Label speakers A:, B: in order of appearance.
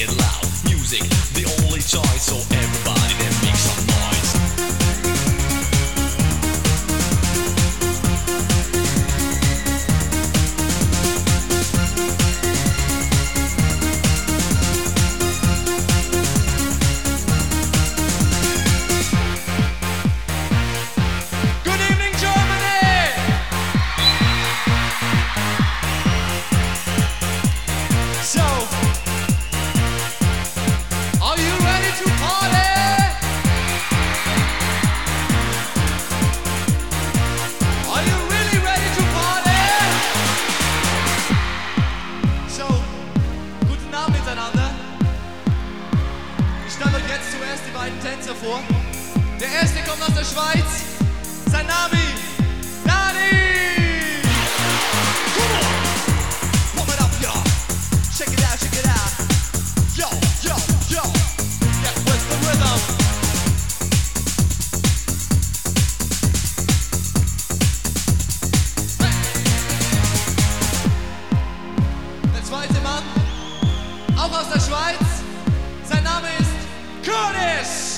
A: it loud. Music, the only choice. So everybody
B: vor. Der erste kommt aus der Schweiz. Sein Name Dani. Pump it up, yo. Check it out, check it out. Yo, yo, yo. Get with the rhythm. Der zweite Mann, auch aus der Schweiz. Sein Name ist Curtis.